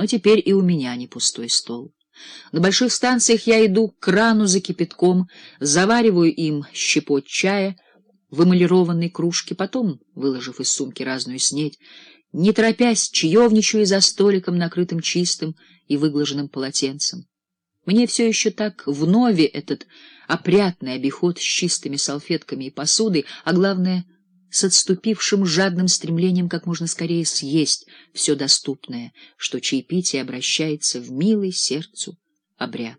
Но теперь и у меня не пустой стол. На больших станциях я иду к крану за кипятком, завариваю им щепот чая в эмалированной кружке, потом, выложив из сумки разную снедь, не торопясь, чаевничаю за столиком, накрытым чистым и выглаженным полотенцем. Мне все еще так вновь этот опрятный обиход с чистыми салфетками и посудой, а главное — с отступившим жадным стремлением как можно скорее съесть все доступное, что чаепитие обращается в милый сердцу обряд.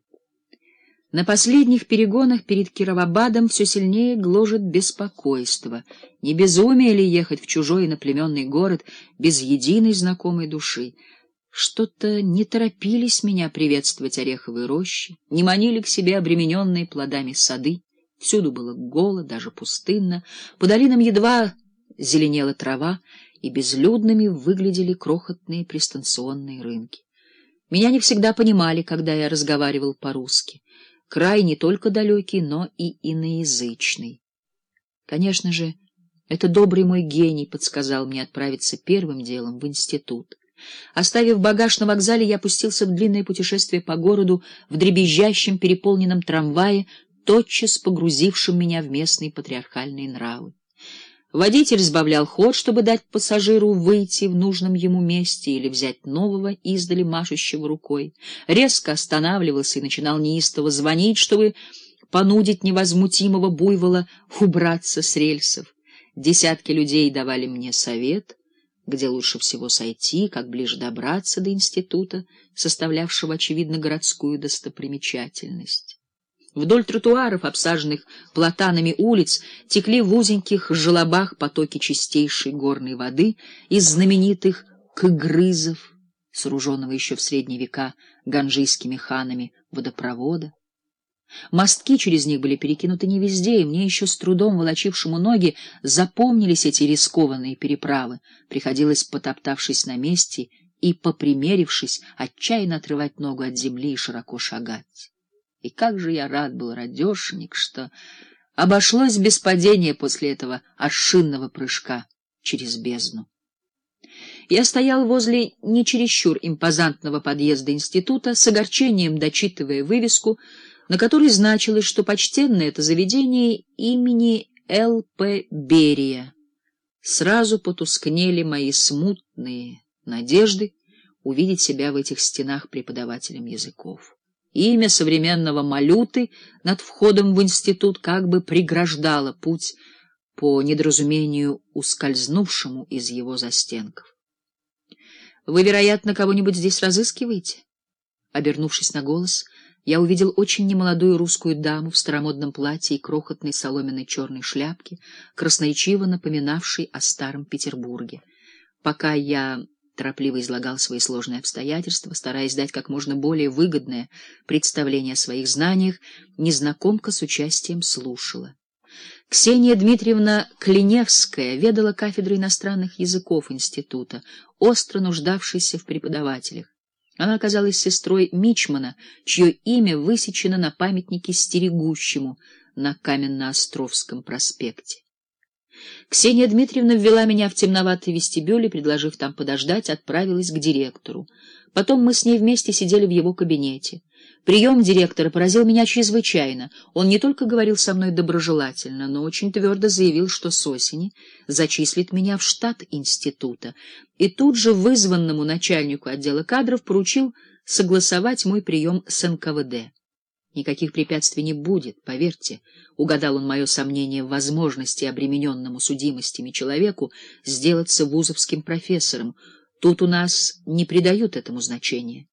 На последних перегонах перед Кировабадом все сильнее гложет беспокойство. Не безумие ли ехать в чужой иноплеменный город без единой знакомой души? Что-то не торопились меня приветствовать ореховые рощи, не манили к себе обремененные плодами сады. Всюду было голо, даже пустынно, по долинам едва зеленела трава, и безлюдными выглядели крохотные пристанционные рынки. Меня не всегда понимали, когда я разговаривал по-русски. Край не только далекий, но и иноязычный. Конечно же, это добрый мой гений подсказал мне отправиться первым делом в институт. Оставив багаж на вокзале, я пустился в длинное путешествие по городу в дребезжащем переполненном трамвае, тотчас погрузившим меня в местные патриархальные нравы. Водитель сбавлял ход, чтобы дать пассажиру выйти в нужном ему месте или взять нового издали машущего рукой. Резко останавливался и начинал неистово звонить, чтобы понудить невозмутимого буйвола убраться с рельсов. Десятки людей давали мне совет, где лучше всего сойти, как ближе добраться до института, составлявшего, очевидно, городскую достопримечательность. Вдоль тротуаров, обсаженных платанами улиц, текли в узеньких желобах потоки чистейшей горной воды из знаменитых кыгрызов, сооруженного еще в средние века ганжийскими ханами водопровода. Мостки через них были перекинуты не везде, и мне еще с трудом волочившему ноги запомнились эти рискованные переправы. Приходилось, потоптавшись на месте и попримерившись, отчаянно отрывать ногу от земли и широко шагать. И как же я рад был, радешенек, что обошлось без падения после этого ошинного прыжка через бездну. Я стоял возле не чересчур импозантного подъезда института, с огорчением дочитывая вывеску, на которой значилось, что почтенное это заведение имени Л.П. Берия. Сразу потускнели мои смутные надежды увидеть себя в этих стенах преподавателем языков. Имя современного Малюты над входом в институт как бы преграждало путь по недоразумению ускользнувшему из его застенков. — Вы, вероятно, кого-нибудь здесь разыскиваете? Обернувшись на голос, я увидел очень немолодую русскую даму в старомодном платье и крохотной соломенной черной шляпке, красноречиво напоминавшей о старом Петербурге. Пока я торопливо излагал свои сложные обстоятельства, стараясь дать как можно более выгодное представление о своих знаниях, незнакомка с участием слушала. Ксения Дмитриевна Клиневская ведала кафедрой иностранных языков института, остро нуждавшейся в преподавателях. Она оказалась сестрой Мичмана, чье имя высечено на памятнике стерегущему на Каменноостровском проспекте. Ксения Дмитриевна ввела меня в темноватый вестибюль и, предложив там подождать, отправилась к директору. Потом мы с ней вместе сидели в его кабинете. Прием директора поразил меня чрезвычайно. Он не только говорил со мной доброжелательно, но очень твердо заявил, что с осени зачислит меня в штат института, и тут же вызванному начальнику отдела кадров поручил согласовать мой прием с НКВД. Никаких препятствий не будет, поверьте. Угадал он мое сомнение в возможности обремененному судимостями человеку сделаться вузовским профессором. Тут у нас не придают этому значения.